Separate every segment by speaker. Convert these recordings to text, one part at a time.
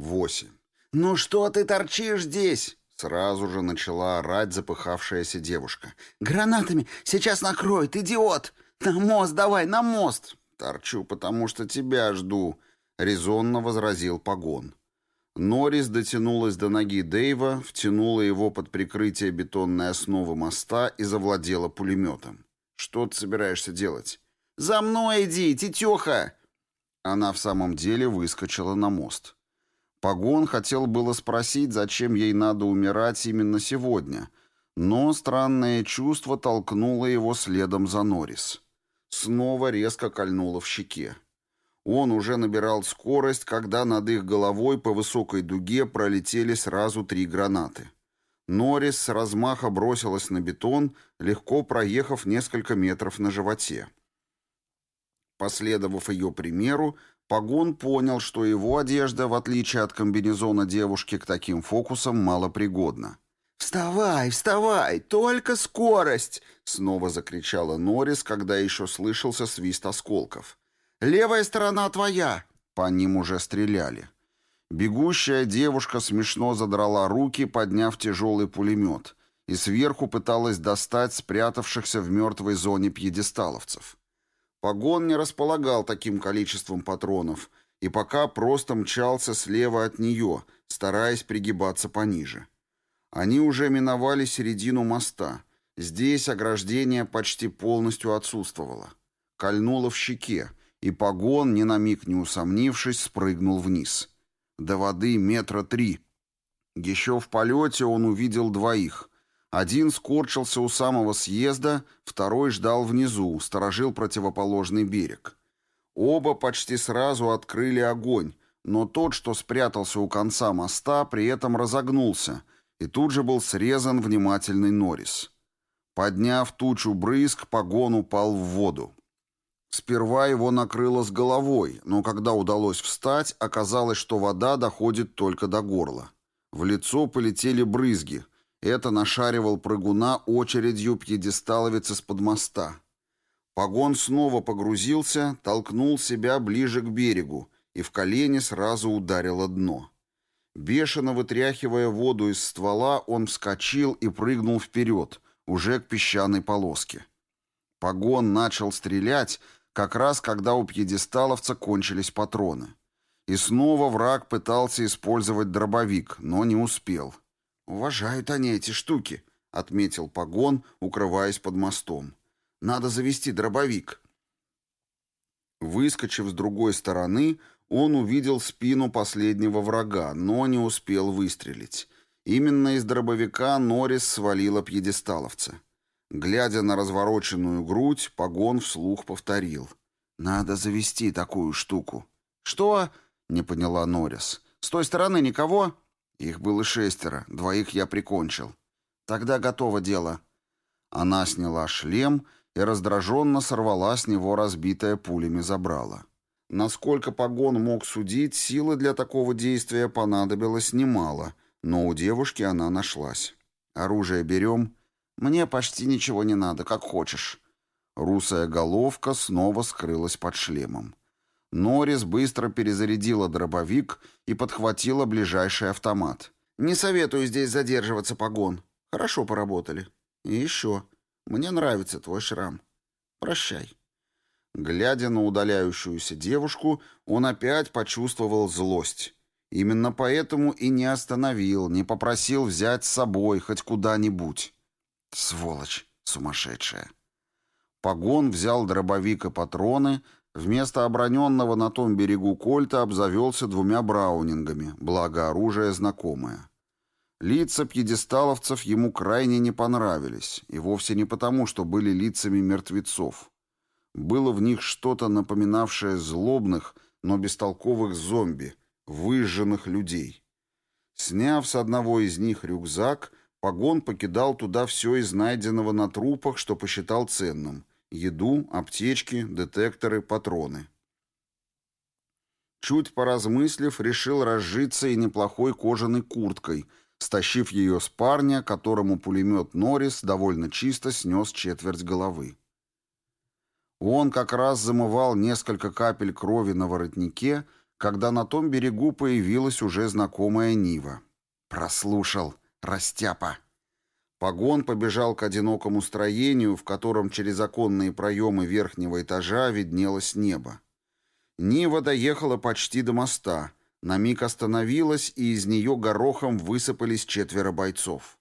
Speaker 1: Восемь. «Ну что ты торчишь здесь?» Сразу же начала орать запыхавшаяся девушка. «Гранатами сейчас накроет, идиот! На мост давай, на мост!» «Торчу, потому что тебя жду», — резонно возразил Погон. Норрис дотянулась до ноги Дэйва, втянула его под прикрытие бетонной основы моста и завладела пулеметом. «Что ты собираешься делать?» «За мной иди, тетеха!» Она в самом деле выскочила на мост. Погон хотел было спросить, зачем ей надо умирать именно сегодня, но странное чувство толкнуло его следом за Норрис. Снова резко кольнуло в щеке. Он уже набирал скорость, когда над их головой по высокой дуге пролетели сразу три гранаты. Норрис с размаха бросилась на бетон, легко проехав несколько метров на животе. Последовав ее примеру, Погон понял, что его одежда, в отличие от комбинезона девушки, к таким фокусам малопригодна. «Вставай, вставай! Только скорость!» — снова закричала Норрис, когда еще слышался свист осколков. «Левая сторона твоя!» По ним уже стреляли. Бегущая девушка смешно задрала руки, подняв тяжелый пулемет, и сверху пыталась достать спрятавшихся в мертвой зоне пьедесталовцев. Погон не располагал таким количеством патронов и пока просто мчался слева от нее, стараясь пригибаться пониже. Они уже миновали середину моста. Здесь ограждение почти полностью отсутствовало. Кольнуло в щеке, и погон, ни на миг не усомнившись, спрыгнул вниз. До воды метра три. Еще в полете он увидел двоих. Один скорчился у самого съезда, второй ждал внизу, сторожил противоположный берег. Оба почти сразу открыли огонь, но тот, что спрятался у конца моста, при этом разогнулся, и тут же был срезан внимательный Норрис. Подняв тучу брызг, погон упал в воду. Сперва его накрыло с головой, но когда удалось встать, оказалось, что вода доходит только до горла. В лицо полетели брызги, это нашаривал прыгуна очередью пьедесталовец из-под моста. Погон снова погрузился, толкнул себя ближе к берегу, и в колени сразу ударило дно. Бешено вытряхивая воду из ствола, он вскочил и прыгнул вперед, уже к песчаной полоске. Погон начал стрелять, как раз когда у пьедесталовца кончились патроны. И снова враг пытался использовать дробовик, но не успел. «Уважают они эти штуки», — отметил Погон, укрываясь под мостом. «Надо завести дробовик». Выскочив с другой стороны, он увидел спину последнего врага, но не успел выстрелить. Именно из дробовика Норрис свалила пьедесталовца. Глядя на развороченную грудь, Погон вслух повторил. «Надо завести такую штуку». «Что?» — не поняла Норрис. «С той стороны никого?» Их было шестеро, двоих я прикончил. Тогда готово дело. Она сняла шлем и раздраженно сорвала с него разбитое пулями забрало. Насколько погон мог судить, силы для такого действия понадобилось немало, но у девушки она нашлась. «Оружие берем?» «Мне почти ничего не надо, как хочешь». Русая головка снова скрылась под шлемом. Норрис быстро перезарядила дробовик и подхватила ближайший автомат. «Не советую здесь задерживаться, погон. Хорошо поработали. И еще. Мне нравится твой шрам. Прощай». Глядя на удаляющуюся девушку, он опять почувствовал злость. Именно поэтому и не остановил, не попросил взять с собой хоть куда-нибудь. Сволочь сумасшедшая. Погон взял дробовик и патроны, Вместо оброненного на том берегу кольта обзавелся двумя браунингами, благо оружие знакомое. Лица пьедесталовцев ему крайне не понравились, и вовсе не потому, что были лицами мертвецов. Было в них что-то напоминавшее злобных, но бестолковых зомби, выжженных людей. Сняв с одного из них рюкзак, Погон покидал туда все из найденного на трупах, что посчитал ценным, Еду, аптечки, детекторы, патроны. Чуть поразмыслив, решил разжиться и неплохой кожаной курткой, стащив ее с парня, которому пулемет Норрис довольно чисто снес четверть головы. Он как раз замывал несколько капель крови на воротнике, когда на том берегу появилась уже знакомая Нива. Прослушал. Растяпа. Погон побежал к одинокому строению, в котором через оконные проемы верхнего этажа виднелось небо. Нива доехала почти до моста, на миг остановилась, и из нее горохом высыпались четверо бойцов.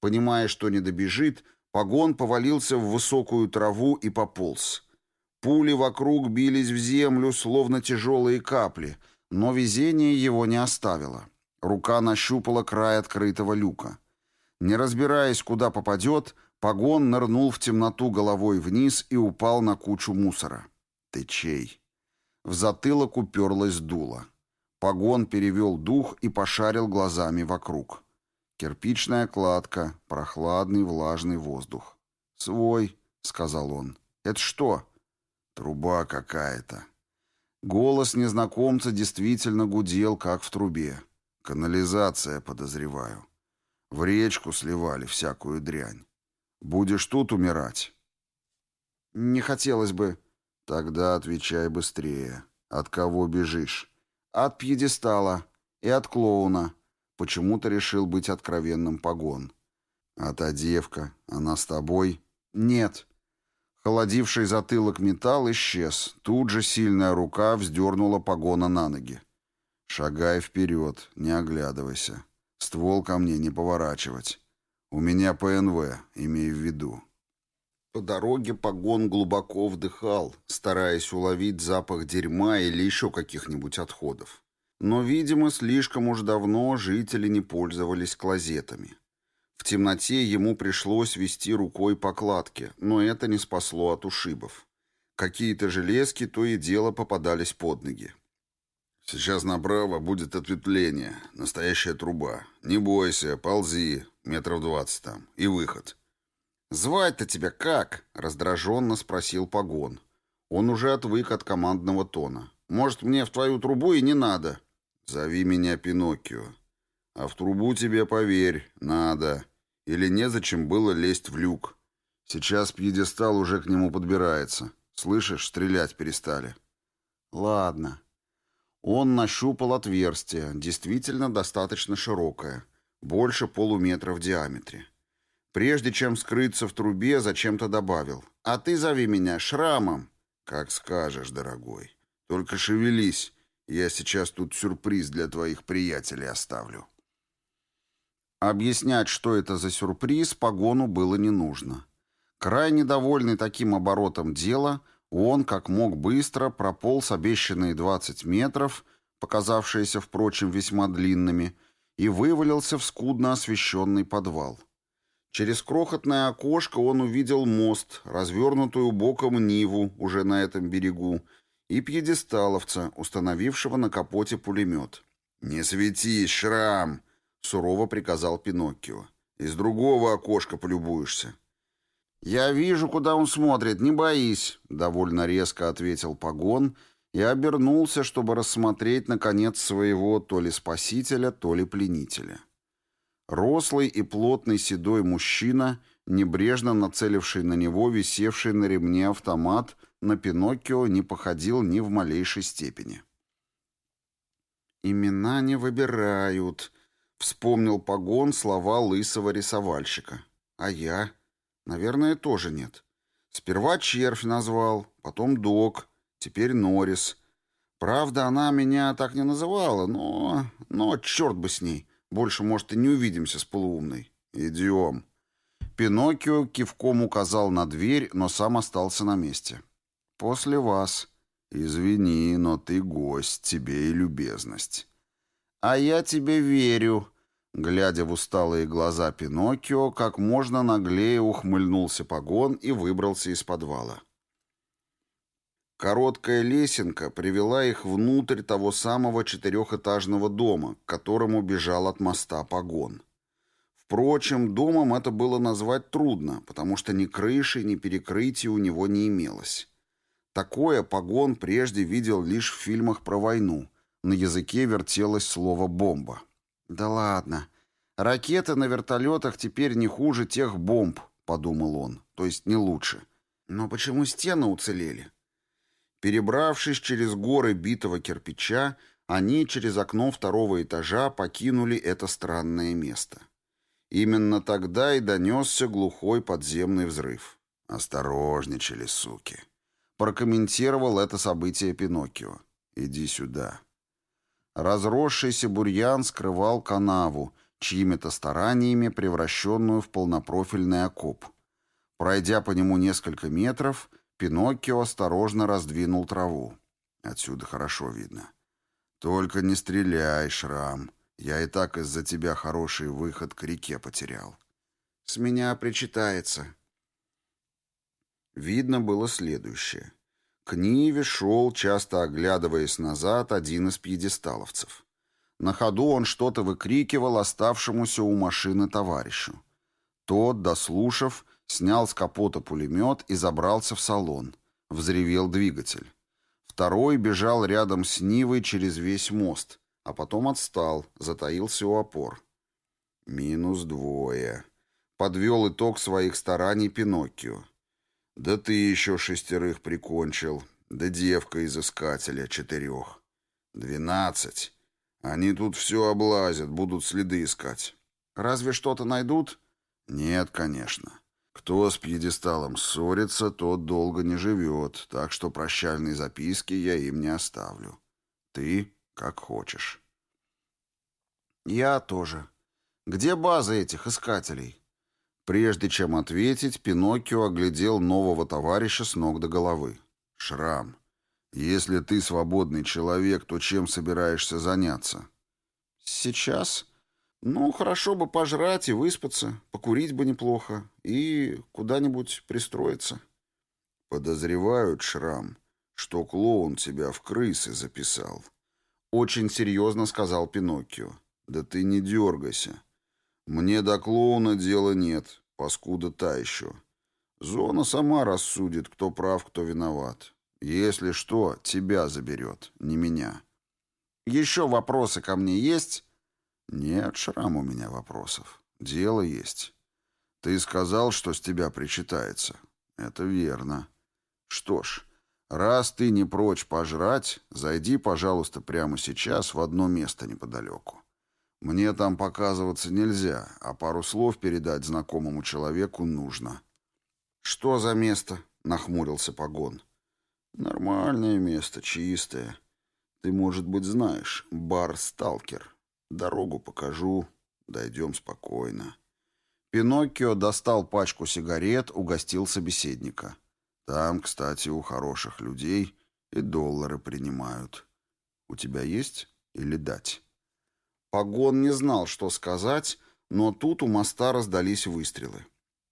Speaker 1: Понимая, что не добежит, Погон повалился в высокую траву и пополз. Пули вокруг бились в землю, словно тяжелые капли, но везение его не оставило. Рука нащупала край открытого люка. Не разбираясь, куда попадет, Погон нырнул в темноту головой вниз и упал на кучу мусора. «Ты чей?» В затылок уперлась дуло. Погон перевел дух и пошарил глазами вокруг. Кирпичная кладка, прохладный влажный воздух. «Свой», — сказал он. «Это что?» «Труба какая-то». Голос незнакомца действительно гудел, как в трубе. «Канализация, подозреваю. В речку сливали всякую дрянь. Будешь тут умирать?» «Не хотелось бы». «Тогда отвечай быстрее. От кого бежишь?» «От пьедестала и от клоуна». Почему-то решил быть откровенным погон. «А та девка, она с тобой?» «Нет». Холодивший затылок металл исчез. Тут же сильная рука вздернула погона на ноги. «Шагай вперед, не оглядывайся. Ствол ко мне не поворачивать. У меня ПНВ, имей в виду». По дороге погон глубоко вдыхал, стараясь уловить запах дерьма или еще каких-нибудь отходов. Но, видимо, слишком уж давно жители не пользовались клозетами. В темноте ему пришлось вести рукой по кладке, но это не спасло от ушибов. Какие-то железки то и дело попадались под ноги. Сейчас направо будет ответвление, настоящая труба. Не бойся, ползи, метров двадцать там, и выход. «Звать-то тебя как?» — раздраженно спросил Погон. Он уже отвык от командного тона. «Может, мне в твою трубу и не надо?» «Зови меня Пиноккио. А в трубу тебе, поверь, надо. Или незачем было лезть в люк. Сейчас пьедестал уже к нему подбирается. Слышишь, стрелять перестали». «Ладно», он нащупал отверстие, действительно достаточно широкое, больше полуметра в диаметре. Прежде чем скрыться в трубе, зачем-то добавил. «А ты зови меня Шрамом». «Как скажешь, дорогой. Только шевелись. Я сейчас тут сюрприз для твоих приятелей оставлю». Объяснять, что это за сюрприз, погону было не нужно. Крайне довольный таким оборотом дела, он, как мог быстро, прополз обещанные 20 метров, показавшиеся, впрочем, весьма длинными, и вывалился в скудно освещенный подвал. Через крохотное окошко он увидел мост, развернутую боком Ниву уже на этом берегу, и пьедесталовца, установившего на капоте пулемет. «Не светись, Шрам!» — сурово приказал Пиноккио. «Из другого окошка полюбуешься». «Я вижу, куда он смотрит, не боись», — довольно резко ответил Погон и обернулся, чтобы рассмотреть, наконец, своего то ли спасителя, то ли пленителя. Рослый и плотный седой мужчина, небрежно нацеливший на него висевший на ремне автомат, на Пиноккио не походил ни в малейшей степени. «Имена не выбирают», — вспомнил Погон слова лысого рисовальщика. «А я?» Наверное, тоже нет. Сперва червь назвал, потом док, теперь Норрис. Правда, она меня так не называла, но... Но черт бы с ней. Больше, может, и не увидимся с полуумной. Идем. Пиноккио кивком указал на дверь, но сам остался на месте. «После вас». «Извини, но ты гость, тебе и любезность». «А я тебе верю», Глядя в усталые глаза Пиноккио, как можно наглее ухмыльнулся погон и выбрался из подвала. Короткая лесенка привела их внутрь того самого четырехэтажного дома, к которому бежал от моста погон. Впрочем, домом это было назвать трудно, потому что ни крыши, ни перекрытия у него не имелось. Такое погон прежде видел лишь в фильмах про войну. На языке вертелось слово «бомба». «Да ладно. Ракеты на вертолетах теперь не хуже тех бомб», — подумал он. «То есть не лучше. Но почему стены уцелели?» Перебравшись через горы битого кирпича, они через окно второго этажа покинули это странное место. Именно тогда и донесся глухой подземный взрыв. «Осторожничали, суки!» Прокомментировал это событие Пиноккио. «Иди сюда». Разросшийся бурьян скрывал канаву, чьими-то стараниями превращенную в полнопрофильный окоп. Пройдя по нему несколько метров, Пиноккио осторожно раздвинул траву. Отсюда хорошо видно. «Только не стреляй, Шрам. Я и так из-за тебя хороший выход к реке потерял. С меня причитается». Видно было следующее. К Ниве шел, часто оглядываясь назад, один из пьедесталовцев. На ходу он что-то выкрикивал оставшемуся у машины товарищу. Тот, дослушав, снял с капота пулемет и забрался в салон. Взревел двигатель. Второй бежал рядом с Нивой через весь мост, а потом отстал, затаился у опор. Минус двое. Подвел итог своих стараний Пиноккио. Да ты еще шестерых прикончил, да девка из искателя четырех. Двенадцать. Они тут все облазят, будут следы искать. Разве что-то найдут? Нет, конечно. Кто с пьедесталом ссорится, тот долго не живет, так что прощальной записки я им не оставлю. Ты как хочешь. Я тоже. Где база этих искателей? Прежде чем ответить, Пиноккио оглядел нового товарища с ног до головы. Шрам. Если ты свободный человек, то чем собираешься заняться? Сейчас ну, хорошо бы пожрать и выспаться, покурить бы неплохо и куда-нибудь пристроиться. Подозревают, Шрам, что клоун тебя в крысы записал. Очень серьезно сказал Пиноккио. Да ты не дергайся. Мне до клоуна дела нет, паскуда та еще. Зона сама рассудит, кто прав, кто виноват. Если что, тебя заберет, не меня. Еще вопросы ко мне есть? «Нет, Шрам, у меня вопросов. Дело есть. Ты сказал, что с тебя причитается. Это верно. Что ж, раз ты не прочь пожрать, зайди, пожалуйста, прямо сейчас в одно место неподалеку. Мне там показываться нельзя, а пару слов передать знакомому человеку нужно». «Что за место?» — нахмурился Погон. «Нормальное место, чистое. Ты, может быть, знаешь, бар «Сталкер». Дорогу покажу, дойдем спокойно. Пиноккио достал пачку сигарет, угостил собеседника. Там, кстати, у хороших людей и доллары принимают. У тебя есть или дать? Погон не знал, что сказать, но тут у моста раздались выстрелы.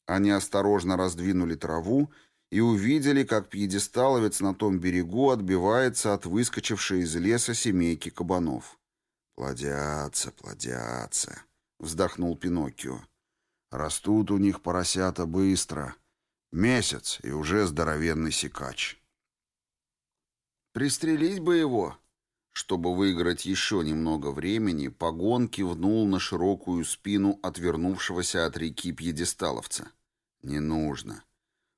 Speaker 1: Они осторожно раздвинули траву и увидели, как пьедесталовец на том берегу отбивается от выскочившей из леса семейки кабанов. «Плодятся, плодятся», — вздохнул Пиноккио. «Растут у них поросята быстро. Месяц, и уже здоровенный сикач». «Пристрелить бы его!» Чтобы выиграть еще немного времени, Погон кивнул на широкую спину отвернувшегося от реки пьедесталовца. «Не нужно.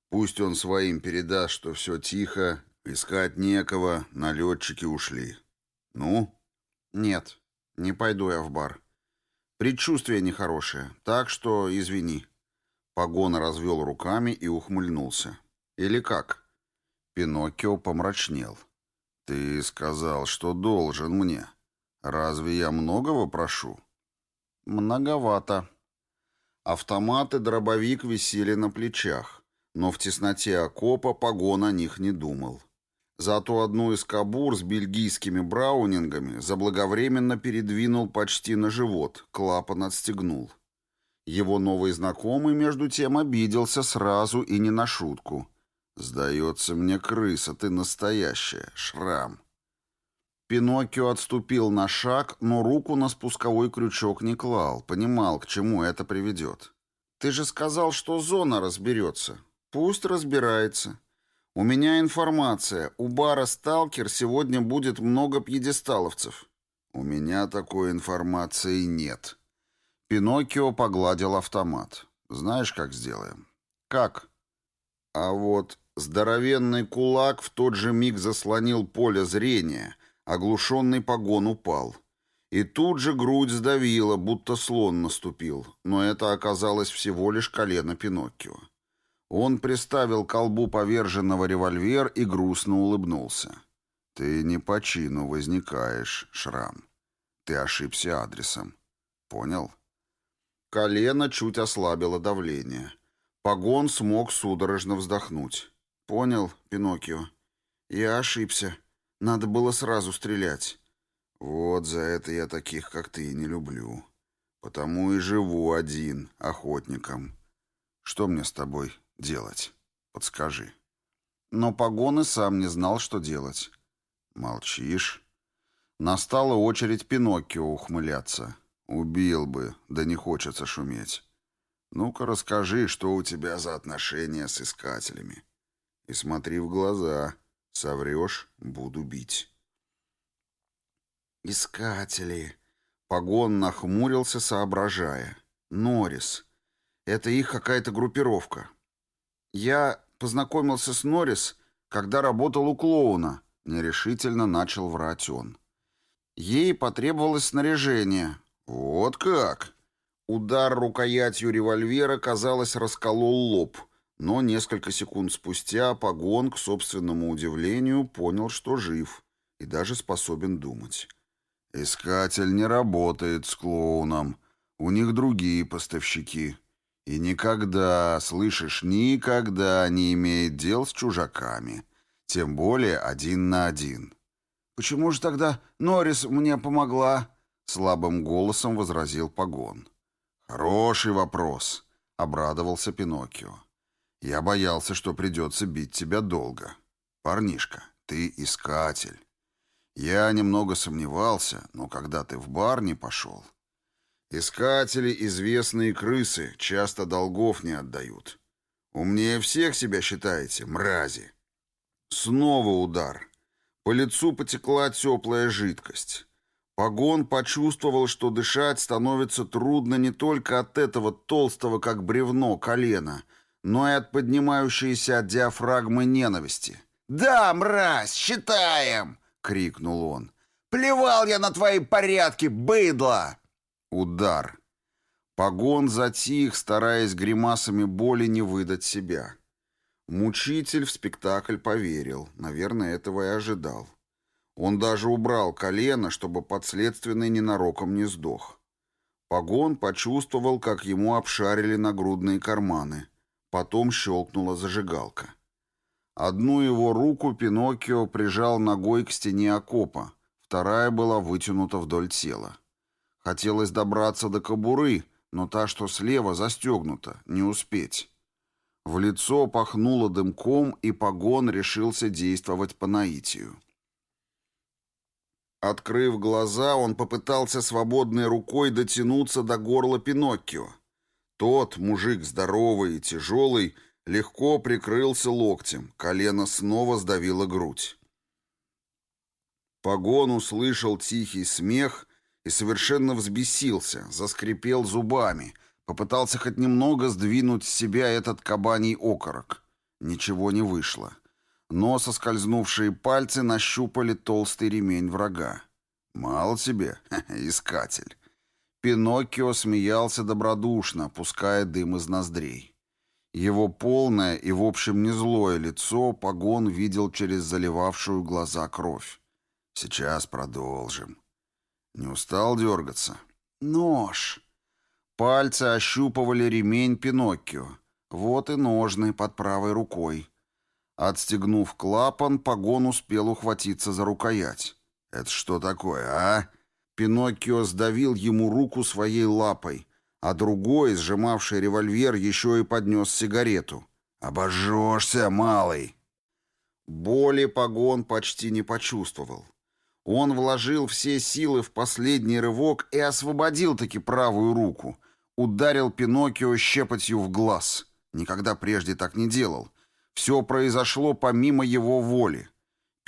Speaker 1: Пусть он своим передаст, что все тихо, искать некого, налетчики ушли. Ну?» «Нет, не пойду я в бар. Предчувствие нехорошее, так что извини. Погон развел руками и ухмыльнулся. Или как? Пиноккио помрачнел. Ты сказал, что должен мне. Разве я многого прошу? Многовато. Автомат и дробовик висели на плечах, но в тесноте окопа погон о них не думал. Зато одну из кабур с бельгийскими браунингами заблаговременно передвинул почти на живот, клапан отстегнул. Его новый знакомый, между тем, обиделся сразу и не на шутку. «Сдается мне крыса, ты настоящая, шрам». Пиноккио отступил на шаг, но руку на спусковой крючок не клал, понимал, к чему это приведет. «Ты же сказал, что зона разберется. Пусть разбирается. «У меня информация. У бара «Сталкер» сегодня будет много пьедесталовцев». «У меня такой информации нет». Пиноккио погладил автомат. «Знаешь, как сделаем?» «Как?» «А вот Здоровенный кулак в тот же миг заслонил поле зрения, оглушенный погон упал. И тут же грудь сдавила, будто слон наступил, но это оказалось всего лишь колено Пиноккио. Он приставил к колбу поверженного револьвер и грустно улыбнулся. «Ты не по чину возникаешь, Шрам. Ты ошибся адресом. Понял?» Колено чуть ослабило давление. Погон смог судорожно вздохнуть. «Понял, Пиноккио. Я ошибся. Надо было сразу стрелять. Вот за это я таких, как ты, не люблю. Потому и живу один, охотником. Что мне с тобой делать? Подскажи». Но Погон и сам не знал, что делать. «Молчишь?» Настала очередь Пиноккио ухмыляться. «Убил бы, да не хочется шуметь. Ну-ка расскажи, что у тебя за отношения с искателями. И смотри в глаза. Соврешь — буду бить». «Искатели!» Погон нахмурился, соображая. «Норрис. Это их какая-то группировка. Я познакомился с Норрис, когда работал у клоуна», — нерешительно начал врать он. Ей потребовалось снаряжение. «Вот как!» Удар рукоятью револьвера, казалось, расколол лоб, но несколько секунд спустя Погон, к собственному удивлению, понял, что жив и даже способен думать. «Искатель не работает с клоуном. У них другие поставщики. И никогда, слышишь, никогда не имеет дел с чужаками. Тем более один на один». «Почему же тогда Норрис мне помогла?» — слабым голосом возразил Погон. «Хороший вопрос», — обрадовался Пиноккио. «Я боялся, что придется бить тебя долго. Парнишка, ты искатель. Я немного сомневался, но когда ты в бар не пошел... Искатели — известные крысы, часто долгов не отдают. Умнее всех себя считаете, мрази. Снова удар. По лицу потекла теплая жидкость. Погон почувствовал, что дышать становится трудно не только от этого толстого, как бревно, колена, но и от поднимающейся от диафрагмы ненависти. «Да, мразь, считаем!» — крикнул он. «Плевал я на твои порядки, быдло!» Удар. Погон затих, стараясь гримасами боли не выдать себя. Мучитель в спектакль поверил, наверное, этого и ожидал. Он даже убрал колено, чтобы подследственный ненароком не сдох. Погон почувствовал, как ему обшарили нагрудные карманы. Потом щелкнула зажигалка. Одну его руку Пиноккио прижал ногой к стене окопа, вторая была вытянута вдоль тела. Хотелось добраться до кобуры, но та, что слева, застегнута, не успеть. В лицо пахнуло дымком, и погон решился действовать по наитию. Открыв глаза, он попытался свободной рукой дотянуться до горла Пиноккио. Тот, мужик здоровый и тяжелый, Легко прикрылся локтем, колено снова сдавило грудь. Погон услышал тихий смех и совершенно взбесился, заскрипел зубами, попытался хоть немного сдвинуть с себя этот кабаний окорок. Ничего не вышло. Но соскользнувшие пальцы нащупали толстый ремень врага. «Мало тебе, искатель». Пиноккио смеялся добродушно, пуская дым из ноздрей. Его полное и, в общем, не злое лицо погон видел через заливавшую глаза кровь. «Сейчас продолжим». Не устал дергаться? «Нож!» Пальцы ощупывали ремень Пиноккио. Вот и ножны под правой рукой. Отстегнув клапан, погон успел ухватиться за рукоять. «Это что такое, а?» Пиноккио сдавил ему руку своей лапой, а другой, сжимавший револьвер, еще и поднес сигарету. «Обожжешься, малый!» Боли погон почти не почувствовал. Он вложил все силы в последний рывок и освободил-таки правую руку. Ударил Пиноккио щепотью в глаз. Никогда прежде так не делал. Все произошло помимо его воли.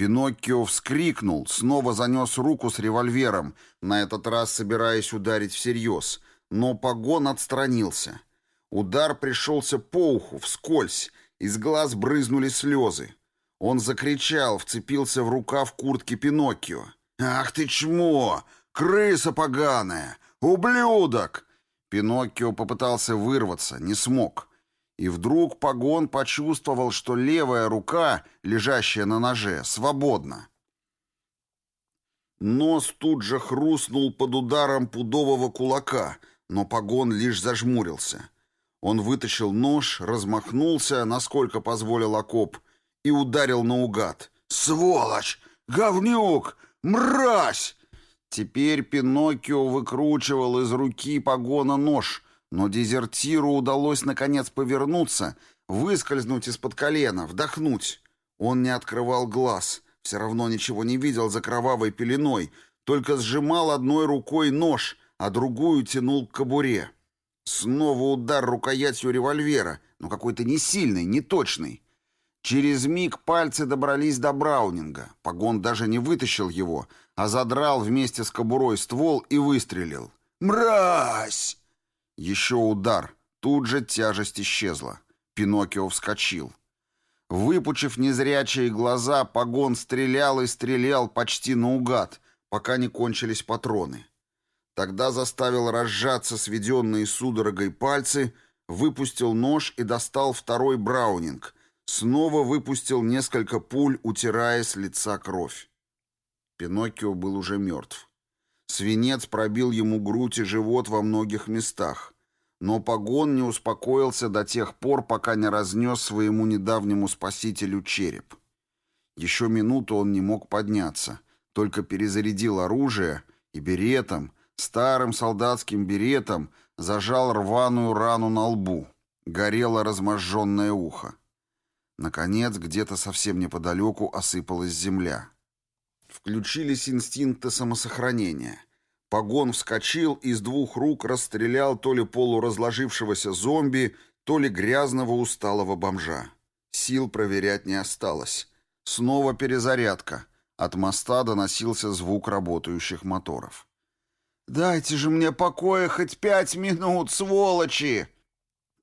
Speaker 1: Пиноккио вскрикнул, снова занес руку с револьвером, на этот раз собираясь ударить всерьез — но погон отстранился. Удар пришелся по уху, вскользь, Из глаз брызнули слезы. Он закричал, вцепился в рукав куртки Пиноккио. «Ах ты чмо! Крыса поганая! Ублюдок!» Пиноккио попытался вырваться, не смог. И вдруг Погон почувствовал, что левая рука, лежащая на ноже, свободна. Нос тут же хрустнул под ударом пудового кулака, но Погон лишь зажмурился. Он вытащил нож, размахнулся, насколько позволил окоп, и ударил наугад. «Сволочь! Говнюк! Мразь!» Теперь Пиноккио выкручивал из руки погона нож, но дезертиру удалось наконец повернуться, выскользнуть из-под колена, вдохнуть. Он не открывал глаз, все равно ничего не видел за кровавой пеленой, только сжимал одной рукой нож, а другую тянул к кобуре. Снова удар рукоятью револьвера, но какой-то не сильный, не точный. Через миг пальцы добрались до Браунинга. Погон даже не вытащил его, а задрал вместе с кобурой ствол и выстрелил. «Мразь!» Еще удар. Тут же тяжесть исчезла. Пиноккио вскочил. Выпучив незрячие глаза, Погон стрелял и стрелял почти наугад, пока не кончились патроны. Тогда заставил разжаться сведенные судорогой пальцы, выпустил нож и достал второй браунинг — Снова выпустил несколько пуль, утирая с лица кровь. Пиноккио был уже мертв. Свинец пробил ему грудь и живот во многих местах. Но погон не успокоился до тех пор, пока не разнес своему недавнему спасителю череп. Еще минуту он не мог подняться, только перезарядил оружие и беретом, старым солдатским беретом, зажал рваную рану на лбу. Горело разможженное ухо. Наконец, где-то совсем неподалеку осыпалась земля. Включились инстинкты самосохранения. Погон вскочил и с двух рук расстрелял то ли полуразложившегося зомби, то ли грязного усталого бомжа. Сил проверять не осталось. Снова перезарядка. От моста доносился звук работающих моторов. «Дайте же мне покоя хоть пять минут, сволочи!»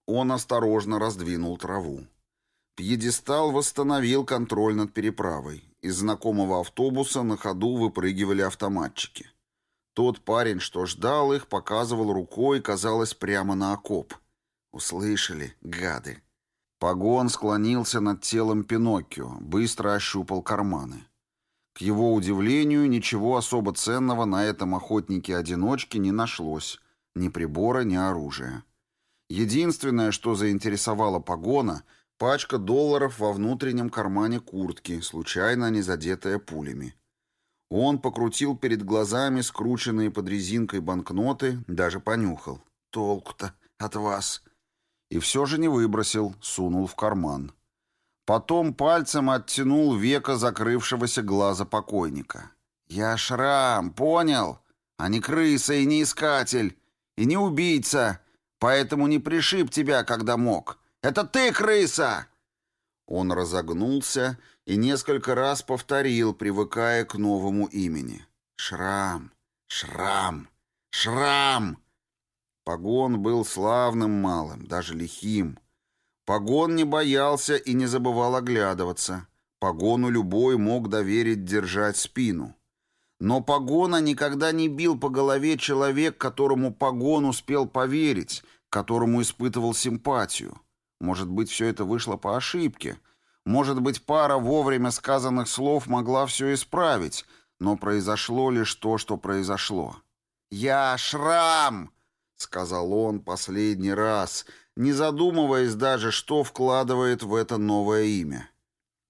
Speaker 1: Он осторожно раздвинул траву. Пьедестал восстановил контроль над переправой. Из знакомого автобуса на ходу выпрыгивали автоматчики. Тот парень, что ждал их, показывал рукой, казалось, прямо на окоп. Услышали, гады. Погон склонился над телом Пиноккио, быстро ощупал карманы. К его удивлению, ничего особо ценного на этом охотнике-одиночке не нашлось. Ни прибора, ни оружия. Единственное, что заинтересовало Погона — Пачка долларов во внутреннем кармане куртки, случайно не задетая пулями. Он покрутил перед глазами скрученные под резинкой банкноты, даже понюхал. «Толку-то от вас!» И все же не выбросил, сунул в карман. Потом пальцем оттянул века закрывшегося глаза покойника. «Я шрам, понял? А не крыса и не искатель, и не убийца, поэтому не пришиб тебя, когда мог. Это ты, крыса!» Он разогнулся и несколько раз повторил, привыкая к новому имени. «Шрам! Шрам! Шрам!» Погон был славным малым, даже лихим. Погон не боялся и не забывал оглядываться. Погону любой мог доверить держать спину. Но Погона никогда не бил по голове человек, которому Погон успел поверить, которому испытывал симпатию. Может быть, все это вышло по ошибке. Может быть, пара вовремя сказанных слов могла все исправить, но произошло лишь то, что произошло. «Я Шрам!» — сказал он последний раз, не задумываясь даже, что вкладывает в это новое имя.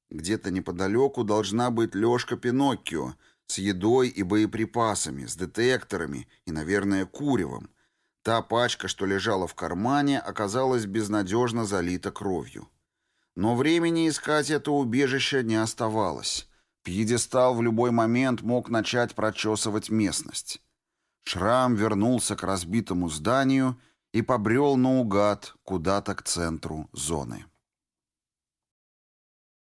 Speaker 1: Где-то неподалеку должна быть Лешка Пиноккио с едой и боеприпасами, с детекторами и, наверное, куревом. Та пачка, что лежала в кармане, оказалась безнадежно залита кровью. Но времени искать это убежище не оставалось. Пьедестал в любой момент мог начать прочесывать местность. Шрам вернулся к разбитому зданию и побрел наугад куда-то к центру зоны.